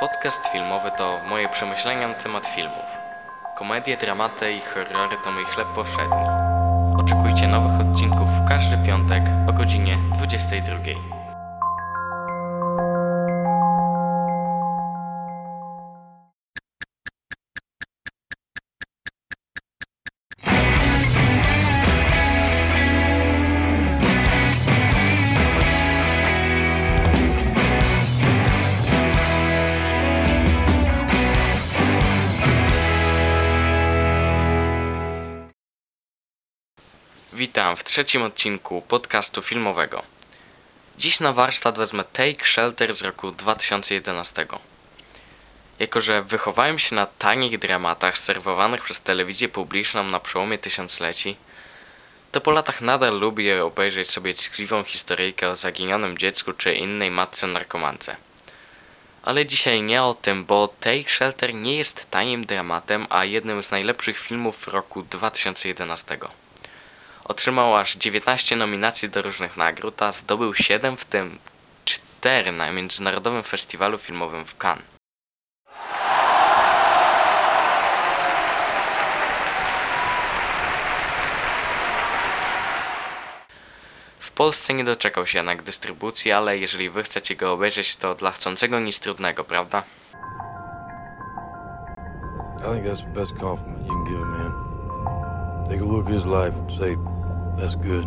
Podcast filmowy to moje przemyślenia na temat filmów. Komedie, dramaty i horrory to mój chleb powszedni. Oczekujcie nowych odcinków w każdy piątek o godzinie 22. Witam w trzecim odcinku podcastu filmowego. Dziś na warsztat wezmę Take Shelter z roku 2011. Jako, że wychowałem się na tanich dramatach serwowanych przez telewizję publiczną na przełomie tysiącleci, to po latach nadal lubię obejrzeć sobie ckliwą historyjkę o zaginionym dziecku czy innej matce narkomance. Ale dzisiaj nie o tym, bo Take Shelter nie jest tanim dramatem, a jednym z najlepszych filmów roku 2011. Otrzymał aż 19 nominacji do różnych nagród, a zdobył 7, w tym 4 na Międzynarodowym Festiwalu Filmowym w Cannes. W Polsce nie doczekał się jednak dystrybucji, ale jeżeli wy chcecie go obejrzeć, to dla chcącego nic trudnego, prawda? I think that's the best compliment you can give a man. Take a look at his life and say, that's good.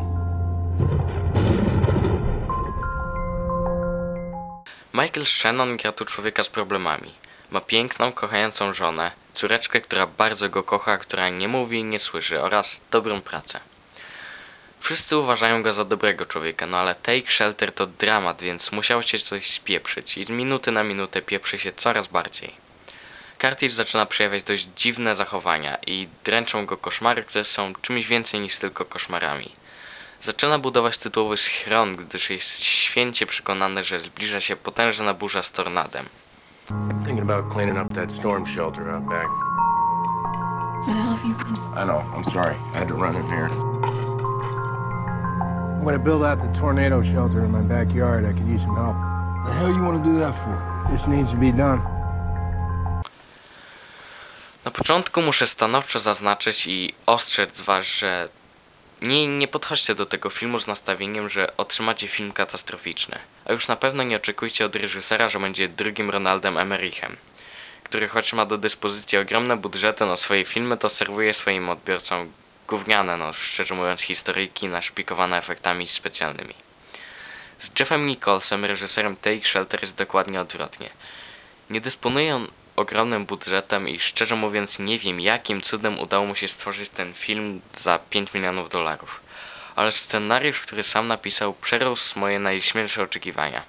Michael Shannon gra tu człowieka z problemami. Ma piękną, kochającą żonę, córeczkę, która bardzo go kocha, która nie mówi, nie słyszy oraz dobrą pracę. Wszyscy uważają go za dobrego człowieka, no ale Take Shelter to dramat, więc musiał się coś spieprzyć i z minuty na minutę pieprzy się coraz bardziej. Curtis zaczyna przejawiać dość dziwne zachowania i dręczą go koszmary, które są czymś więcej niż tylko koszmarami. Zaczyna budować tytułowy schron, gdyż jest święcie przekonany, że zbliża się potężna burza z tornadem. Thinking about cleaning up that storm shelter out back. Where the hell have you been? I know, I'm sorry. I had to run in here. I'm gonna build out the tornado shelter in my backyard. I could use some help. The hell you want to do that for? This needs to be done. Na początku muszę stanowczo zaznaczyć i ostrzec was, że nie, nie podchodźcie do tego filmu z nastawieniem, że otrzymacie film katastroficzny. A już na pewno nie oczekujcie od reżysera, że będzie drugim Ronaldem Emerichem, który choć ma do dyspozycji ogromne budżety na swoje filmy, to serwuje swoim odbiorcom gówniane, no szczerze mówiąc, historyjki naszpikowane efektami specjalnymi. Z Jeffem Nicholsem, reżyserem Take Shelter jest dokładnie odwrotnie. Nie dysponuje on ogromnym budżetem i szczerze mówiąc nie wiem jakim cudem udało mu się stworzyć ten film za 5 milionów dolarów. Ale scenariusz, który sam napisał, przerósł moje najśmielsze oczekiwania.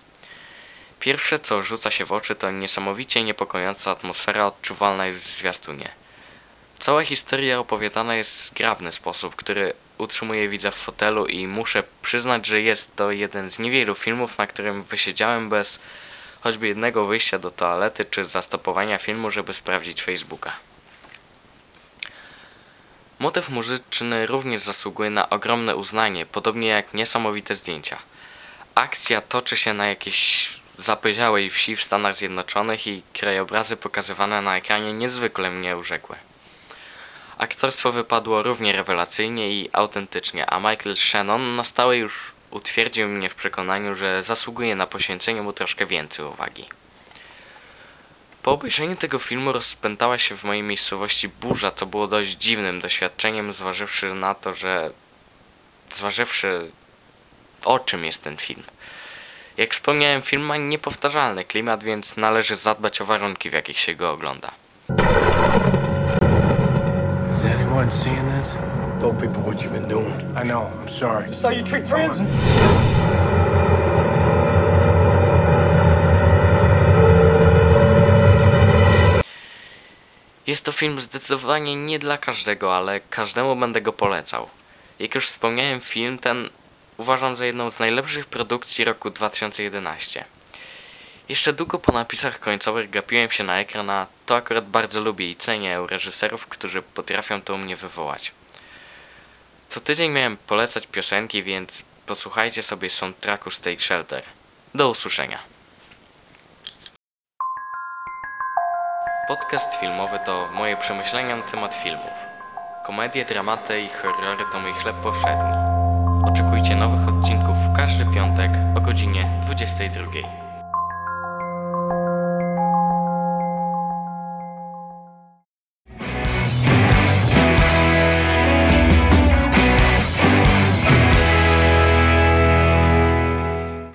Pierwsze co rzuca się w oczy to niesamowicie niepokojąca atmosfera odczuwalna już w zwiastunie. Cała historia opowiadana jest w zgrabny sposób, który utrzymuje widza w fotelu i muszę przyznać, że jest to jeden z niewielu filmów, na którym wysiedziałem bez choćby jednego wyjścia do toalety czy zastopowania filmu, żeby sprawdzić Facebooka. Motyw muzyczny również zasługuje na ogromne uznanie, podobnie jak niesamowite zdjęcia. Akcja toczy się na jakiejś zapyziałej wsi w Stanach Zjednoczonych i krajobrazy pokazywane na ekranie niezwykle mnie urzekły. Aktorstwo wypadło równie rewelacyjnie i autentycznie, a Michael Shannon na stałe już utwierdził mnie w przekonaniu, że zasługuje na poświęcenie mu troszkę więcej uwagi. Po obejrzeniu tego filmu rozpętała się w mojej miejscowości burza, co było dość dziwnym doświadczeniem, zważywszy na to, że zważywszy o czym jest ten film. Jak wspomniałem, film ma niepowtarzalny klimat, więc należy zadbać o warunki, w jakich się go ogląda. Is anyone seeing this? Tell people what you've been doing. I know. I'm sorry. That's how you treat friends? Jest to film zdecydowanie nie dla każdego, ale każdemu będę go polecał. Jak już wspomniałem, film ten uważam za jedną z najlepszych produkcji roku 2011. Jeszcze długo po napisach końcowych gapiłem się na ekran, a to akurat bardzo lubię i cenię u reżyserów, którzy potrafią to u mnie wywołać. Co tydzień miałem polecać piosenki, więc posłuchajcie sobie soundtracku z Take Shelter. Do usłyszenia. Podcast filmowy to moje przemyślenia na temat filmów. Komedie, dramaty i horrory to mój chleb powszedni. Oczekujcie nowych odcinków w każdy piątek o godzinie 22.